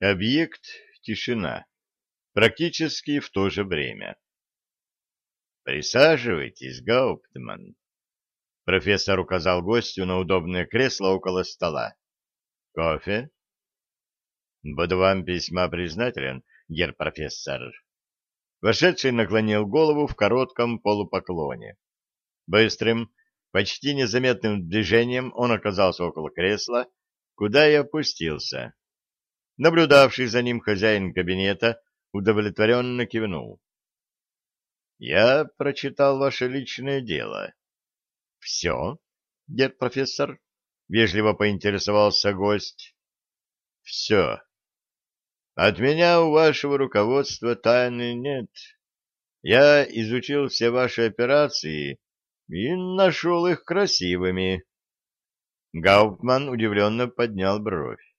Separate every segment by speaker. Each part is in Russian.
Speaker 1: Объект — тишина. Практически в то же время. «Присаживайтесь, Гауптман». Профессор указал гостю на удобное кресло около стола. «Кофе?» «Буду вам письма признателен, гер профессор». Вошедший наклонил голову в коротком полупоклоне. Быстрым, почти незаметным движением он оказался около кресла, куда и опустился. Наблюдавший за ним хозяин кабинета удовлетворенно кивнул. Я прочитал ваше личное дело. — Все, дед профессор? — вежливо поинтересовался гость. — Все. От меня у вашего руководства тайны нет. Я изучил все ваши операции и нашел их красивыми. Гауптман удивленно поднял бровь.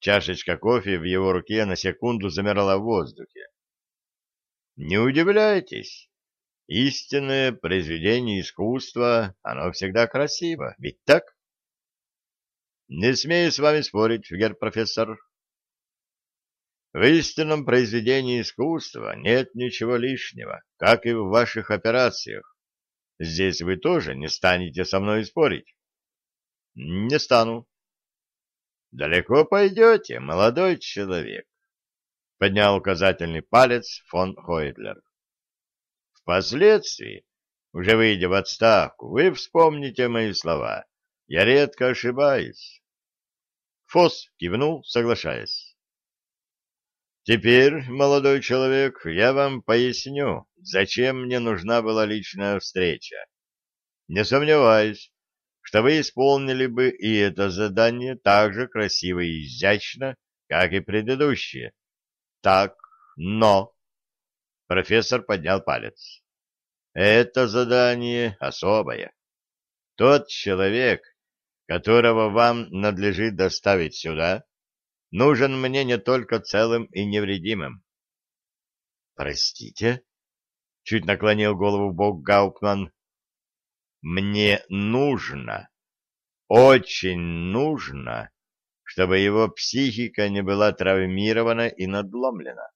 Speaker 1: Чашечка кофе в его руке на секунду замерла в воздухе. Не удивляйтесь. Истинное произведение искусства, оно всегда красиво, ведь так? Не смею с вами спорить, гер профессор. В истинном произведении искусства нет ничего лишнего, как и в ваших операциях. Здесь вы тоже не станете со мной спорить. Не стану. Далеко пойдете, молодой человек поднял указательный палец фон Хойдлер. Впоследствии, уже выйдя в отставку, вы вспомните мои слова. Я редко ошибаюсь. Фос кивнул, соглашаясь. Теперь, молодой человек, я вам поясню, зачем мне нужна была личная встреча. Не сомневаюсь, что вы исполнили бы и это задание так же красиво и изящно, как и предыдущие. Так, но... Профессор поднял палец. Это задание особое. Тот человек, которого вам надлежит доставить сюда, нужен мне не только целым и невредимым. Простите? Чуть наклонил голову бог Гауптман. Мне нужно, очень нужно, чтобы его психика не была травмирована и надломлена.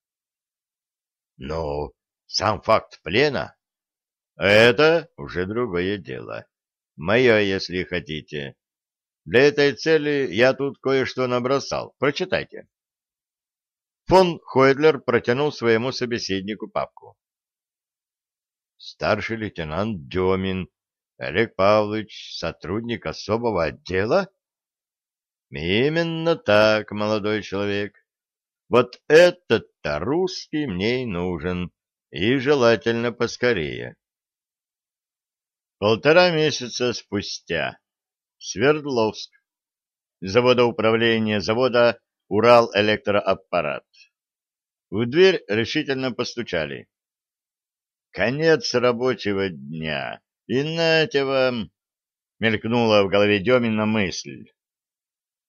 Speaker 1: Но сам факт плена — это уже другое дело. Мое, если хотите. Для этой цели я тут кое-что набросал. Прочитайте. Фон Хойдлер протянул своему собеседнику папку. Старший лейтенант Демин Олег Павлович, сотрудник особого отдела? Именно так, молодой человек. Вот этот-то русский мне и нужен, и желательно поскорее. Полтора месяца спустя. Свердловск. Заводоуправление завода «Урал-электроаппарат». В дверь решительно постучали. Конец рабочего дня. И нате вам, мелькнула в голове Демина мысль.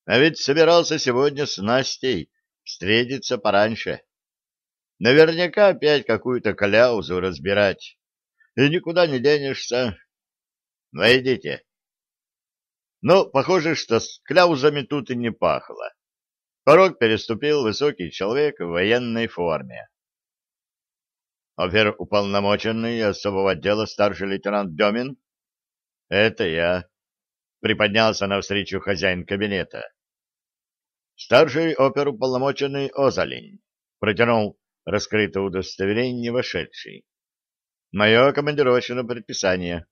Speaker 1: А ведь собирался сегодня с Настей встретиться пораньше. Наверняка опять какую-то кляузу разбирать. И никуда не денешься. Войдите. Но похоже, что с кляузами тут и не пахло. Порог переступил высокий человек в военной форме. Оперуполномоченный особого отдела старший лейтенант Демин? Это я. Приподнялся навстречу хозяин кабинета. Старший оперуполномоченный Озалень протянул раскрытое удостоверение вошедший. Мое командировочное предписание.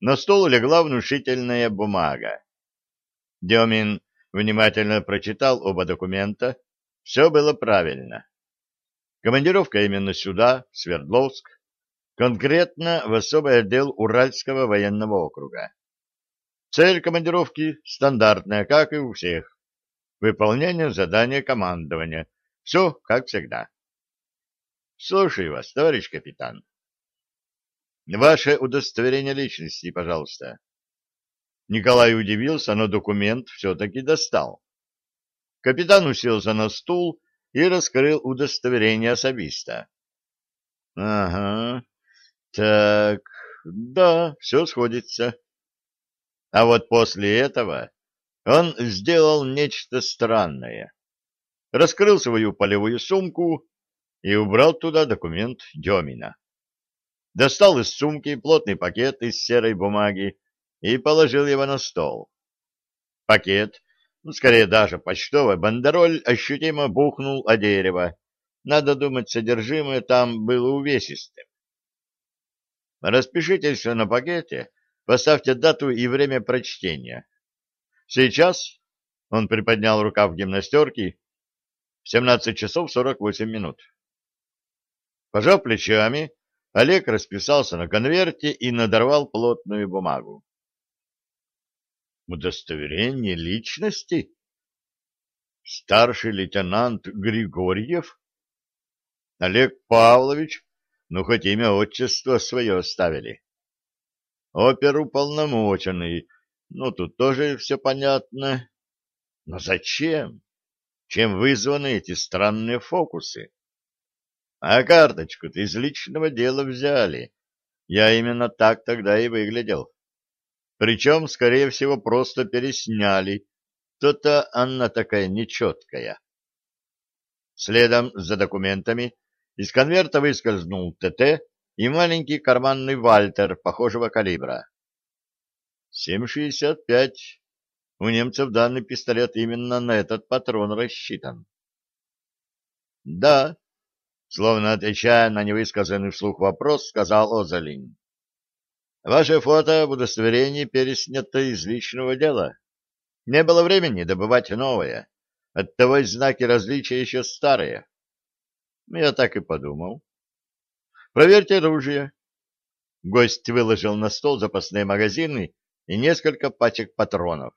Speaker 1: На стол легла внушительная бумага. Демин внимательно прочитал оба документа. Все было правильно. Командировка именно сюда, в Свердловск, конкретно в особый отдел Уральского военного округа. Цель командировки стандартная, как и у всех выполнение задания командования. Все как всегда. Слушаю вас, товарищ капитан. Ваше удостоверение личности, пожалуйста. Николай удивился, но документ все-таки достал. Капитан уселся на стул и раскрыл удостоверение особиста. — Ага, так, да, все сходится. А вот после этого он сделал нечто странное. раскрыл свою полевую сумку и убрал туда документ Демина. Достал из сумки плотный пакет из серой бумаги и положил его на стол. Пакет, ну, скорее даже почтовый бандероль, ощутимо бухнул о дерево. Надо думать, содержимое там было увесистым. Распишитесь на пакете, поставьте дату и время прочтения. Сейчас, он приподнял рукав гимнастерки, 17 часов 48 минут. Пожав плечами, Олег расписался на конверте и надорвал плотную бумагу. Удостоверение личности? Старший лейтенант Григорьев? Олег Павлович ну, хоть имя отчество свое оставили. Оперуполномоченный, ну, тут тоже все понятно. Но зачем? Чем вызваны эти странные фокусы? А карточку-то из личного дела взяли. Я именно так тогда и выглядел. Причем, скорее всего, просто пересняли. То-то она такая нечеткая. Следом за документами из конверта выскользнул ТТ и маленький карманный Вальтер похожего калибра. 7,65. У немцев данный пистолет именно на этот патрон рассчитан. Да, словно отвечая на невысказанный вслух вопрос, сказал Озалин. Ваше фото в удостоверении переснято из личного дела. Не было времени добывать новое. Оттого и знаки различия еще старые. Я так и подумал. Проверьте оружие. Гость выложил на стол запасные магазины и несколько пачек патронов.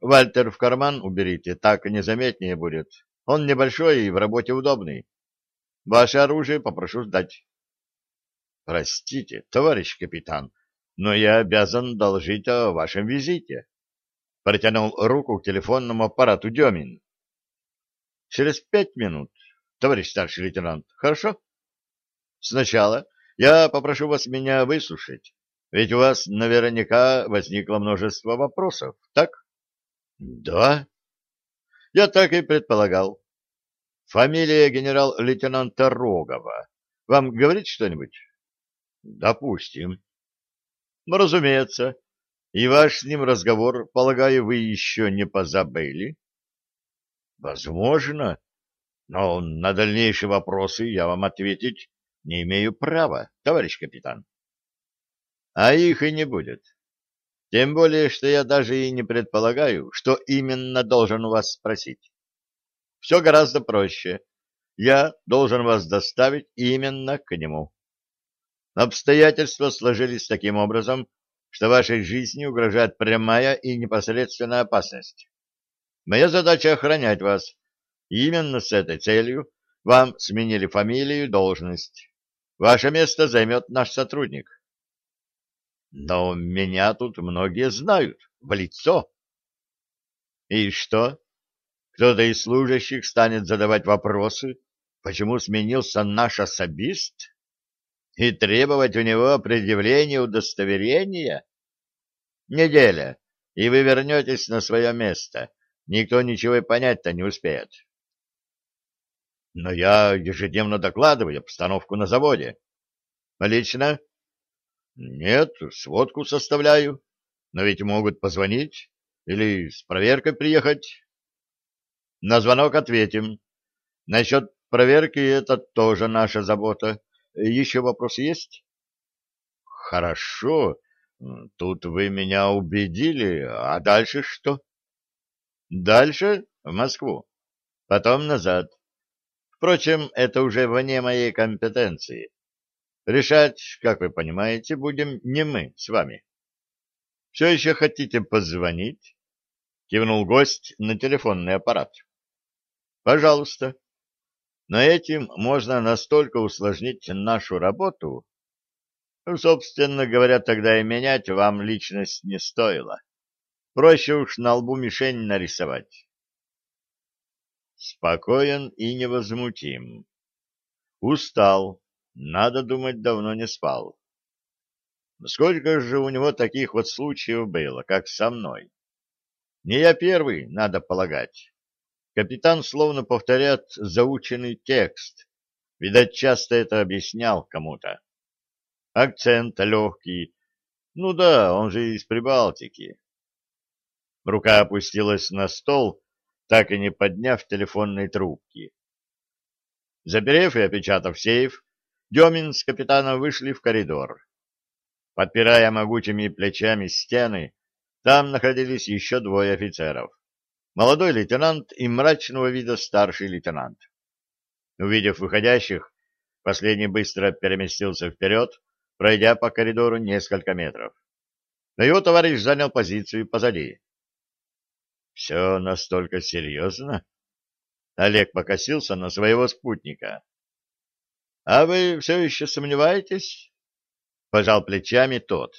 Speaker 1: Вальтер в карман уберите, так незаметнее будет. Он небольшой и в работе удобный. Ваше оружие попрошу сдать. Простите, товарищ капитан, но я обязан доложить о вашем визите. Протянул руку к телефонному аппарату Демин. Через пять минут товарищ старший лейтенант, хорошо? Сначала я попрошу вас меня выслушать, ведь у вас наверняка возникло множество вопросов, так? Да. Я так и предполагал. Фамилия генерал-лейтенанта Рогова. Вам говорит что-нибудь? Допустим. Ну, разумеется. И ваш с ним разговор, полагаю, вы еще не позабыли? Возможно. Но на дальнейшие вопросы я вам ответить не имею права, товарищ капитан. А их и не будет. Тем более, что я даже и не предполагаю, что именно должен у вас спросить. Все гораздо проще. Я должен вас доставить именно к нему. Обстоятельства сложились таким образом, что вашей жизни угрожает прямая и непосредственная опасность. Моя задача охранять вас, Именно с этой целью вам сменили фамилию и должность. Ваше место займет наш сотрудник. Но меня тут многие знают, в лицо. И что? Кто-то из служащих станет задавать вопросы, почему сменился наш особист? И требовать у него предъявления удостоверения? Неделя, и вы вернетесь на свое место. Никто ничего и понять-то не успеет. Но я ежедневно докладываю обстановку на заводе. Лично? Нет, сводку составляю. Но ведь могут позвонить или с проверкой приехать. На звонок ответим. Насчет проверки это тоже наша забота. Еще вопрос есть? Хорошо. Тут вы меня убедили. А дальше что? Дальше в Москву. Потом назад. Впрочем, это уже вне моей компетенции. Решать, как вы понимаете, будем не мы с вами. Все еще хотите позвонить? Кивнул гость на телефонный аппарат. Пожалуйста. Но этим можно настолько усложнить нашу работу. Собственно говоря, тогда и менять вам личность не стоило. Проще уж на лбу мишень нарисовать спокоен и невозмутим. Устал, надо думать, давно не спал. Сколько же у него таких вот случаев было, как со мной? Не я первый, надо полагать. Капитан словно повторяет заученный текст. Видать, часто это объяснял кому-то. Акцент легкий. Ну да, он же из Прибалтики. Рука опустилась на стол, так и не подняв телефонной трубки. Заперев и опечатав сейф, Демин с капитаном вышли в коридор. Подпирая могучими плечами стены, там находились еще двое офицеров. Молодой лейтенант и мрачного вида старший лейтенант. Увидев выходящих, последний быстро переместился вперед, пройдя по коридору несколько метров. Но его товарищ занял позицию позади. «Все настолько серьезно?» Олег покосился на своего спутника. — А вы все еще сомневаетесь? — пожал плечами тот.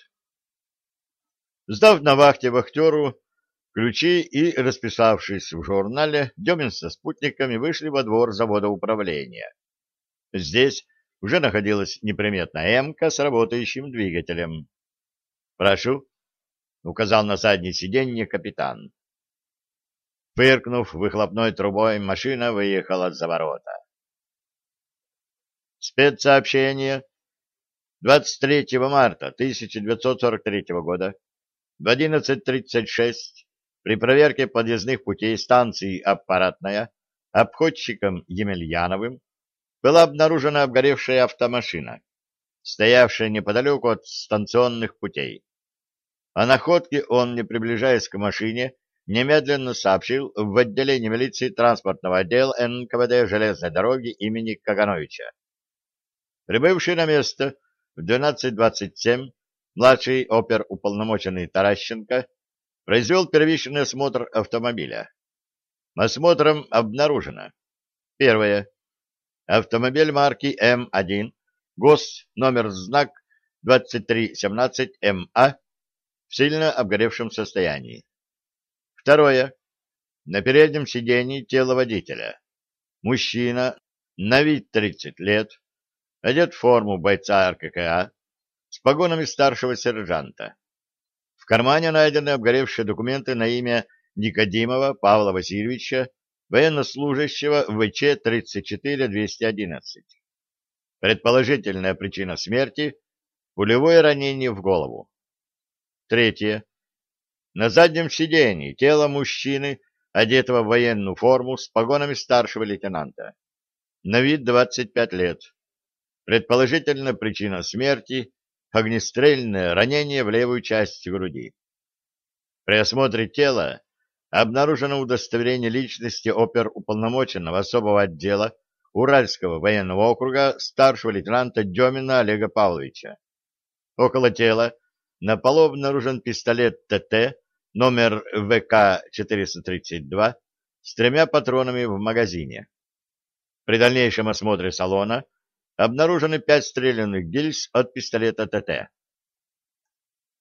Speaker 1: Сдав на вахте вахтеру ключи и расписавшись в журнале, Демин со спутниками вышли во двор завода управления. Здесь уже находилась неприметная «Эмка» с работающим двигателем. «Прошу», — указал на заднее сиденье капитан. Фыркнув выхлопной трубой, машина выехала за ворота. Спецсообщение. 23 марта 1943 года в 11.36 при проверке подъездных путей станции «Аппаратная» обходчиком Емельяновым была обнаружена обгоревшая автомашина, стоявшая неподалеку от станционных путей. О находке он, не приближаясь к машине, немедленно сообщил в отделение милиции транспортного отдела НКВД железной дороги имени Кагановича. Прибывший на место в 12.27 младший оперуполномоченный Таращенко произвел первичный осмотр автомобиля. Осмотром обнаружено. Первое. Автомобиль марки М1, ГОС, номер знак 2317МА в сильно обгоревшем состоянии. Второе. На переднем сидении тело водителя. Мужчина, на вид 30 лет, одет в форму бойца РККА, с погонами старшего сержанта. В кармане найдены обгоревшие документы на имя Никодимова Павла Васильевича, военнослужащего ВЧ-34-211. Предположительная причина смерти – пулевое ранение в голову. Третье. На заднем сидении тело мужчины, одетого в военную форму с погонами старшего лейтенанта. На вид 25 лет. Предположительно, причина смерти – огнестрельное ранение в левую часть груди. При осмотре тела обнаружено удостоверение личности оперуполномоченного особого отдела Уральского военного округа старшего лейтенанта Демина Олега Павловича. Около тела на полу обнаружен пистолет ТТ номер ВК-432 с тремя патронами в магазине. При дальнейшем осмотре салона обнаружены пять стрелянных гильз от пистолета ТТ.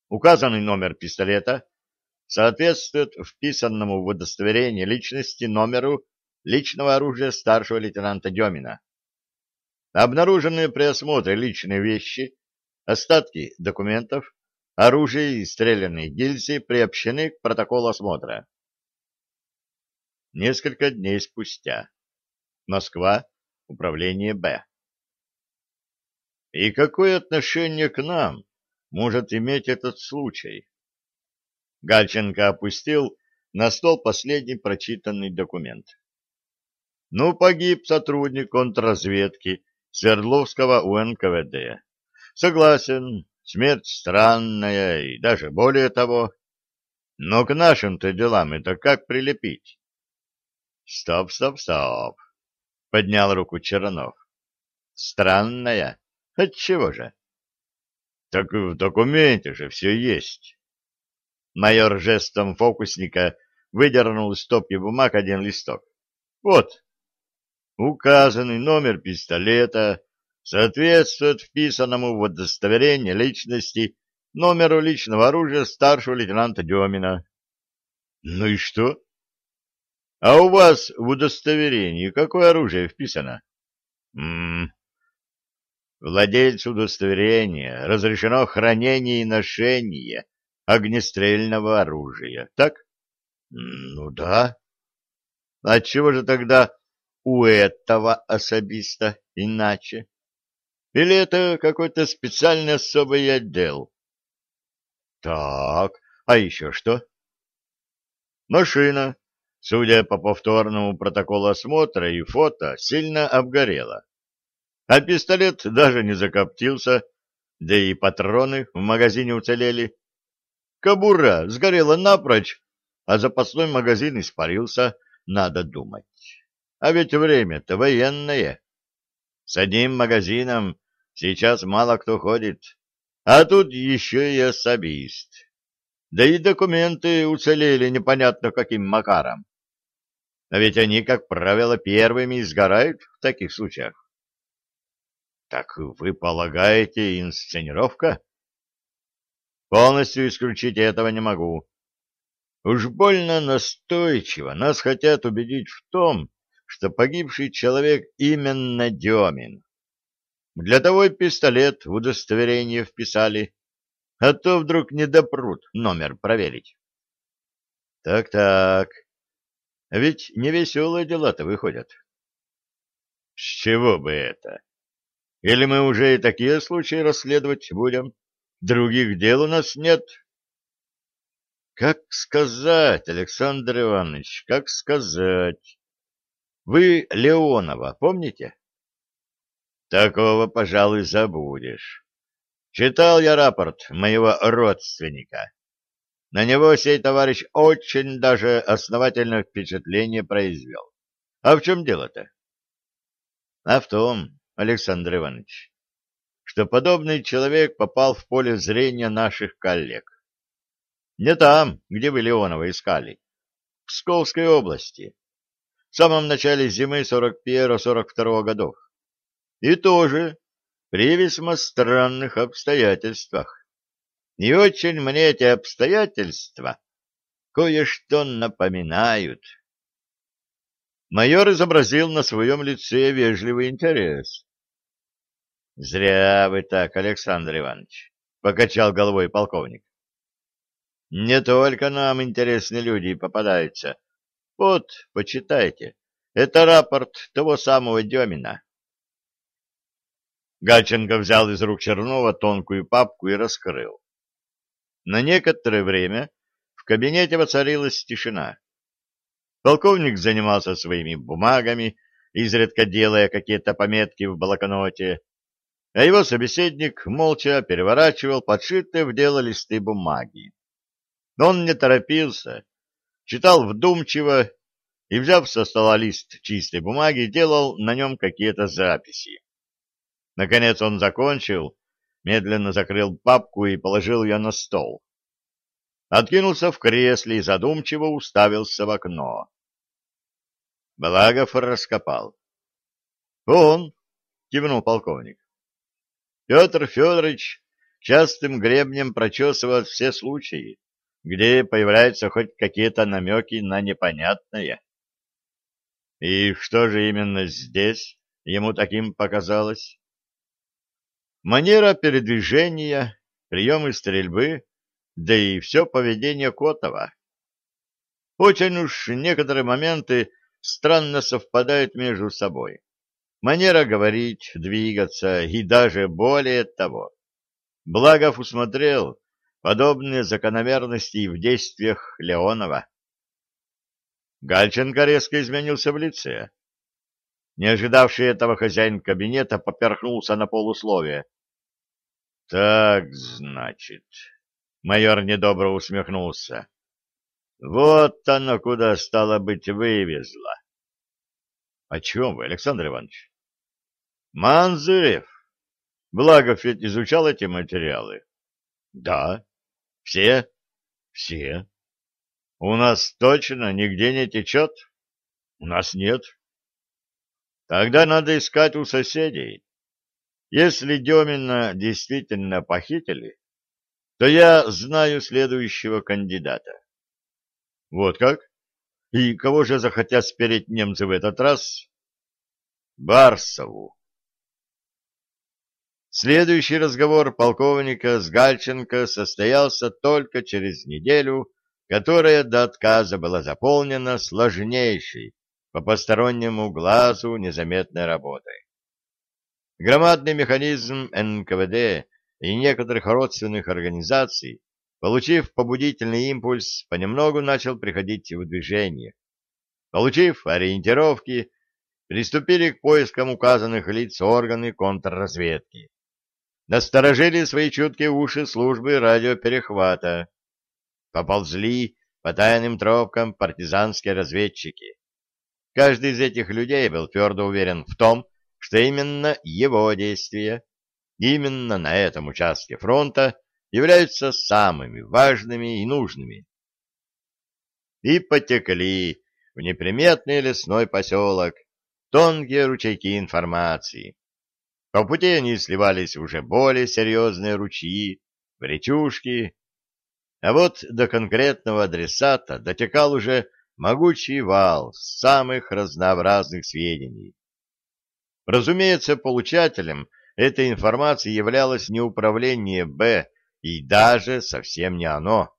Speaker 1: Указанный номер пистолета соответствует вписанному в удостоверение личности номеру личного оружия старшего лейтенанта Демина. Обнаруженные при осмотре личные вещи, остатки документов, Оружие и стрелянные гильзы приобщены к протоколу осмотра. Несколько дней спустя. Москва. Управление Б. И какое отношение к нам может иметь этот случай? Гальченко опустил на стол последний прочитанный документ. Ну, погиб сотрудник контрразведки Свердловского УНКВД. Согласен, Смерть странная и даже более того. Но к нашим-то делам это как прилепить? Стоп, стоп, стоп, поднял руку Чернов. Странная? Отчего же? Так в документе же все есть. Майор жестом фокусника выдернул из стопки бумаг один листок. Вот, указанный номер пистолета, соответствует вписанному в удостоверение личности номеру личного оружия старшего лейтенанта Демина. Ну и что? А у вас в удостоверении какое оружие вписано? М -м. Владельцу удостоверения разрешено хранение и ношение огнестрельного оружия, так? Ну да. Отчего же тогда у этого особиста иначе? Или это какой-то специальный особый отдел? Так, а еще что? Машина, судя по повторному протоколу осмотра и фото, сильно обгорела. А пистолет даже не закоптился, да и патроны в магазине уцелели. Кабура сгорела напрочь, а запасной магазин испарился, надо думать. А ведь время-то военное. С одним магазином сейчас мало кто ходит, а тут еще и особист. Да и документы уцелели непонятно каким макаром. А ведь они, как правило, первыми сгорают в таких случаях. Так вы полагаете, инсценировка? Полностью исключить этого не могу. Уж больно настойчиво нас хотят убедить в том, что погибший человек именно Демин. Для того и пистолет в удостоверение вписали, а то вдруг не допрут номер проверить. Так-так, ведь невеселые дела-то выходят. С чего бы это? Или мы уже и такие случаи расследовать будем? Других дел у нас нет. Как сказать, Александр Иванович, как сказать? Вы Леонова помните? Такого, пожалуй, забудешь. Читал я рапорт моего родственника. На него сей товарищ очень даже основательное впечатление произвел. А в чем дело-то? А в том, Александр Иванович, что подобный человек попал в поле зрения наших коллег. Не там, где вы Леонова искали, в Псковской области, в самом начале зимы 41-42 годов. И тоже при весьма странных обстоятельствах. И очень мне эти обстоятельства кое-что напоминают. Майор изобразил на своем лице вежливый интерес. — Зря вы так, Александр Иванович, — покачал головой полковник. — Не только нам интересные люди попадаются. Вот, почитайте. Это рапорт того самого Демина. Гальченко взял из рук Чернова тонкую папку и раскрыл. На некоторое время в кабинете воцарилась тишина. Полковник занимался своими бумагами, изредка делая какие-то пометки в блокноте, а его собеседник молча переворачивал подшитые в дело листы бумаги. Но он не торопился, читал вдумчиво и, взяв со стола лист чистой бумаги, делал на нем какие-то записи. Наконец он закончил, медленно закрыл папку и положил ее на стол. Откинулся в кресле и задумчиво уставился в окно. Благов раскопал. — Он, — кивнул полковник. Петр Федорович частым гребнем прочесывает все случаи, где появляются хоть какие-то намеки на непонятное. И что же именно здесь ему таким показалось? Манера передвижения, приемы стрельбы, да и все поведение Котова. Очень уж некоторые моменты странно совпадают между собой. Манера говорить, двигаться и даже более того. Благов усмотрел подобные закономерности в действиях Леонова. Гальченко резко изменился в лице. Не ожидавший этого хозяин кабинета поперхнулся на полусловие. — Так, значит... Майор недобро усмехнулся. — Вот оно куда, стало быть, вывезло. — О чем вы, Александр Иванович? — Манзырев. Благов ведь изучал эти материалы. — Да. — Все? — Все. — У нас точно нигде не течет? — У нас нет. — Тогда надо искать у соседей. Если Демина действительно похитили, то я знаю следующего кандидата. Вот как? И кого же захотят спереть немцы в этот раз? Барсову. Следующий разговор полковника с Гальченко состоялся только через неделю, которая до отказа была заполнена сложнейшей по постороннему глазу незаметной работой. Громадный механизм НКВД и некоторых родственных организаций, получив побудительный импульс, понемногу начал приходить в движение. Получив ориентировки, приступили к поискам указанных лиц органы контрразведки. Насторожили свои чуткие уши службы радиоперехвата. Поползли по тайным тропкам партизанские разведчики. Каждый из этих людей был твердо уверен в том, что именно его действия, именно на этом участке фронта, являются самыми важными и нужными. И потекли в неприметный лесной поселок тонкие ручейки информации. По пути они сливались уже более серьезные ручьи, в речушки, а вот до конкретного адресата дотекал уже могучий вал самых разнообразных сведений. Разумеется, получателем этой информации являлось не управление Б и даже совсем не оно.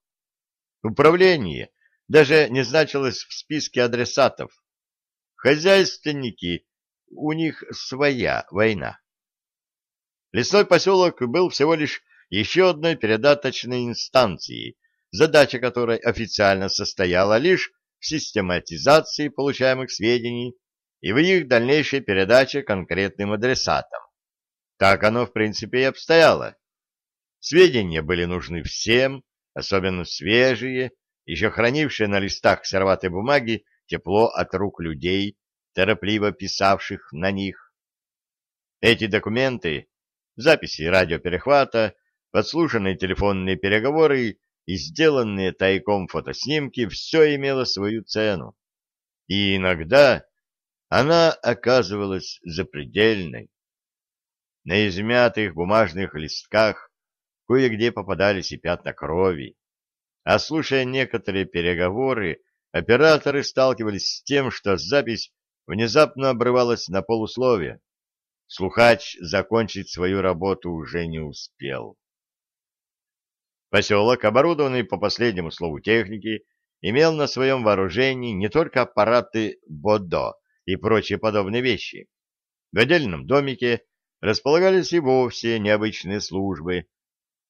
Speaker 1: Управление даже не значилось в списке адресатов. Хозяйственники, у них своя война. Лесной поселок был всего лишь еще одной передаточной инстанцией, задача которой официально состояла лишь в систематизации получаемых сведений и в их дальнейшей передаче конкретным адресатам. Так оно, в принципе, и обстояло. Сведения были нужны всем, особенно свежие, еще хранившие на листах серватой бумаги тепло от рук людей, торопливо писавших на них. Эти документы, записи радиоперехвата, подслушанные телефонные переговоры и сделанные тайком фотоснимки, все имело свою цену. И иногда она оказывалась запредельной. На измятых бумажных листках кое-где попадались и пятна крови. А слушая некоторые переговоры, операторы сталкивались с тем, что запись внезапно обрывалась на полусловие. Слухач закончить свою работу уже не успел. Поселок, оборудованный по последнему слову техники, имел на своем вооружении не только аппараты БОДО и прочие подобные вещи. В отдельном домике располагались и вовсе необычные службы.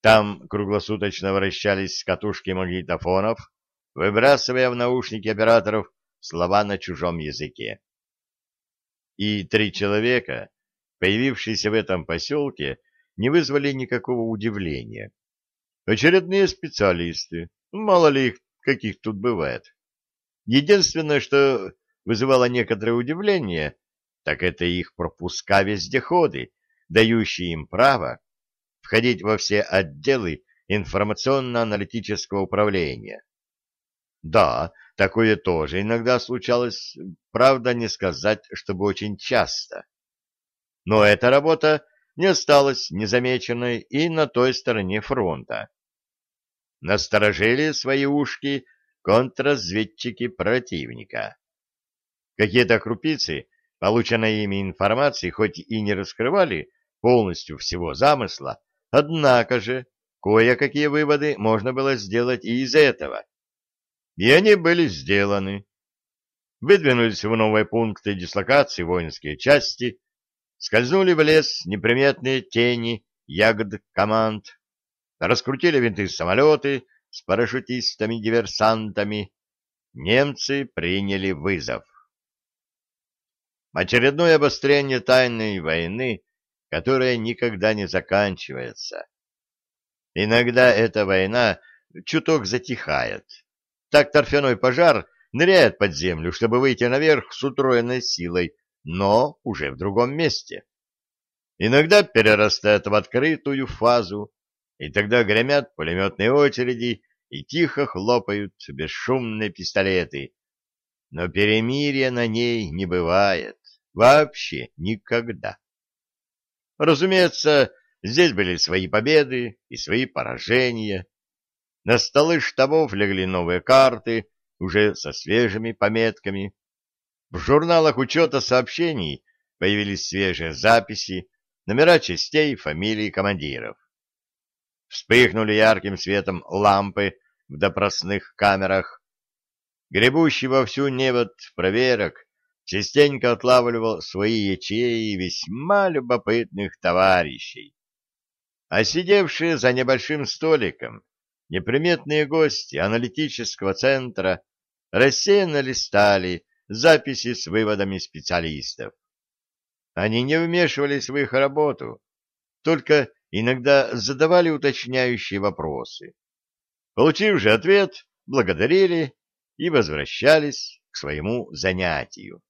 Speaker 1: Там круглосуточно вращались катушки магнитофонов, выбрасывая в наушники операторов слова на чужом языке. И три человека, появившиеся в этом поселке, не вызвали никакого удивления. Очередные специалисты, мало ли их каких тут бывает. Единственное, что вызывало некоторое удивление, так это их пропуска-вездеходы, дающие им право входить во все отделы информационно-аналитического управления. Да, такое тоже иногда случалось, правда, не сказать, чтобы очень часто. Но эта работа не осталась незамеченной и на той стороне фронта. Насторожили свои ушки контрразведчики противника. Какие-то крупицы, полученной ими информации, хоть и не раскрывали полностью всего замысла, однако же кое-какие выводы можно было сделать и из этого. И они были сделаны. Выдвинулись в новые пункты дислокации воинские части, скользнули в лес неприметные тени ягод команд, раскрутили винты самолеты с парашютистами-диверсантами. Немцы приняли вызов. Очередное обострение тайной войны, которая никогда не заканчивается. Иногда эта война чуток затихает. Так торфяной пожар ныряет под землю, чтобы выйти наверх с утроенной силой, но уже в другом месте. Иногда перерастает в открытую фазу, и тогда гремят пулеметные очереди и тихо хлопают бесшумные пистолеты. Но перемирия на ней не бывает. Вообще никогда. Разумеется, здесь были свои победы и свои поражения. На столы штабов легли новые карты, уже со свежими пометками. В журналах учета сообщений появились свежие записи, номера частей, фамилии командиров. Вспыхнули ярким светом лампы в допросных камерах. Гребущий во всю невод проверок частенько отлавливал свои ячеи весьма любопытных товарищей. А сидевшие за небольшим столиком неприметные гости аналитического центра рассеянно листали записи с выводами специалистов. Они не вмешивались в их работу, только иногда задавали уточняющие вопросы. Получив же ответ, благодарили и возвращались к своему занятию.